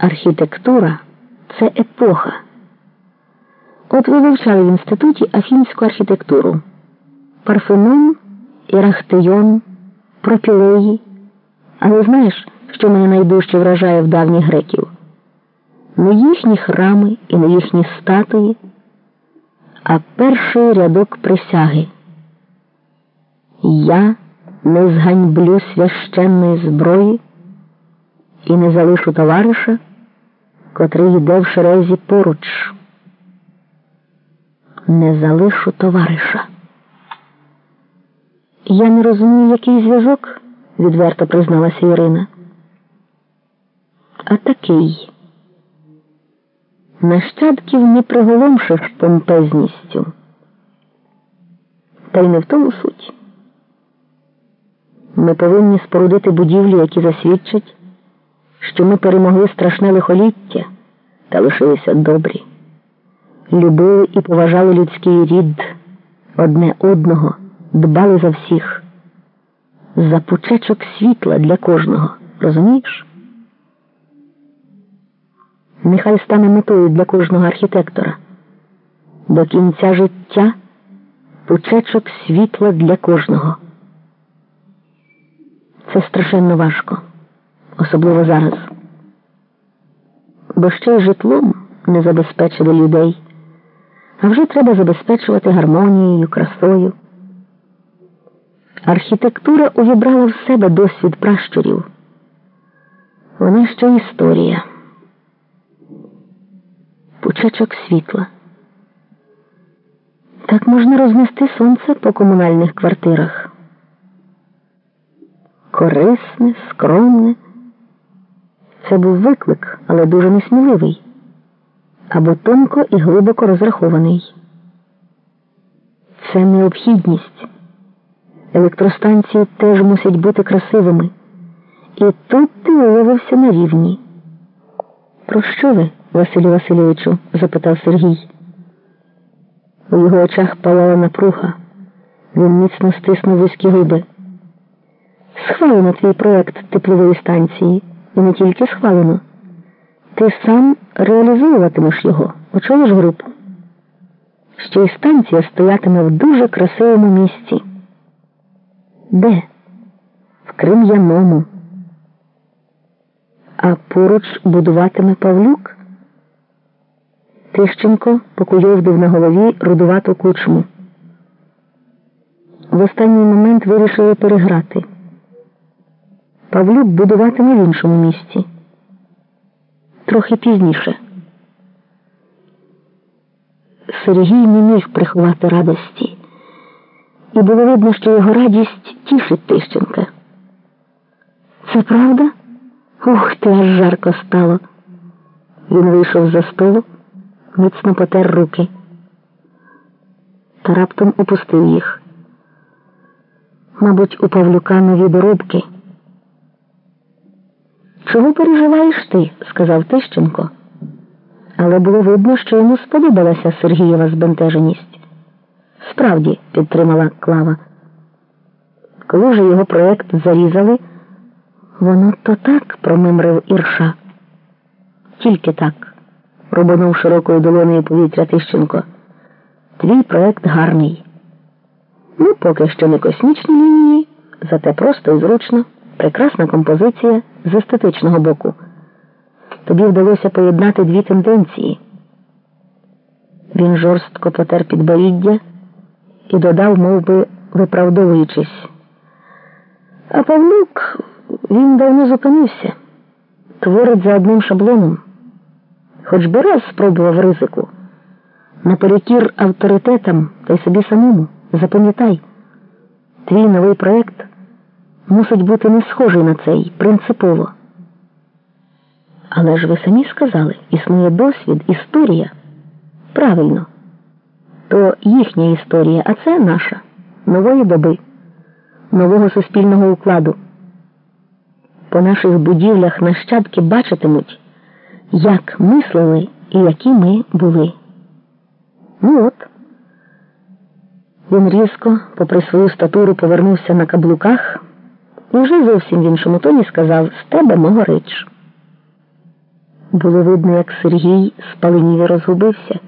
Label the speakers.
Speaker 1: Архітектура це епоха. От ви вивчали в інституті афінську архітектуру. Парфенон, Ірахтейон, Пропілеї. Але знаєш, що мене найдужче вражає в давніх греків? Не їхні храми і не їхні статуї, а перший рядок присяги. Я не зганьблю священної зброї і не залишу товариша, котрий йде в шерезі поруч. Не залишу товариша. Я не розумію, який зв'язок, відверто призналася Ірина. А такий. Нащадків не приголомшиш помпезністю. Та й не в тому суть. Ми повинні спорудити будівлі, які засвідчать, що ми перемогли страшне лихоліття та лишилися добрі, любили і поважали людський рід одне одного, дбали за всіх, за пучечок світла для кожного, розумієш? Нехай стане метою для кожного архітектора. До кінця життя пучечок світла для кожного. Це страшенно важко, особливо зараз. Бо ще й житлом не забезпечили людей, а вже треба забезпечувати гармонією, красою. Архітектура увібрала в себе досвід пращурів. Вона ще історія, пучечок світла. Так можна рознести сонце по комунальних квартирах корисне, скромне. Це був виклик, але дуже несміливий, або тонко і глибоко розрахований. Це необхідність. Електростанції теж мусять бути красивими. І тут ти виявився на рівні. Про що ви, Василю Васильовичу? запитав Сергій. У його очах палала напруга. Він міцно стиснув вузькі губи. Схвалено твій проект теплової станції. Не тільки схвалено. Ти сам реалізовуватимеш його, очолиш групу. Ще й станція стоятиме в дуже красивому місці. Де? В Крим'яному. А поруч будуватиме Павлюк. Тищенко покуйовдив на голові рудувату кучму. В останній момент вирішили переграти. Павлюк будуватиме в іншому місці. Трохи пізніше. Сергій не міг приховати радості, і було видно, що його радість тішить Тищенка. Це правда? Ух ти, аж жарко стало. Він вийшов за столу, міцно потер руки та раптом опустив їх. Мабуть, у Павлюка нові доробки. Чого переживаєш ти? сказав Тищенко. Але було видно, що йому сподобалася Сергієва збентеженість. Справді, підтримала Клава. Коли вже його проект зарізали, воно то так промимрив Ірша. Тільки так, рубанув широкою долонею повітря Тищенко. Твій проект гарний. Ну, поки що не космічні лінії, зате просто і зручно. Прекрасна композиція з естетичного боку. Тобі вдалося поєднати дві тенденції. Він жорстко потер підборіддя і додав, мов би, виправдовуючись. А Павлук він давно зупинився, творить за одним шаблоном. Хоч би раз спробував ризику. Наперекір авторитетам та й собі самому. Запам'ятай, твій новий проект мусить бути не схожий на цей принципово. Але ж ви самі сказали, існує досвід, історія. Правильно, то їхня історія, а це наша, нової доби, нового суспільного укладу. По наших будівлях нащадки бачитимуть, як мислили і які ми були. Ну от. Він різко, попри свою статуру, повернувся на каблуках. І вже зовсім в іншому тоні сказав з тебе мого рич. Було видно, як Сергій спаленів і розгубився.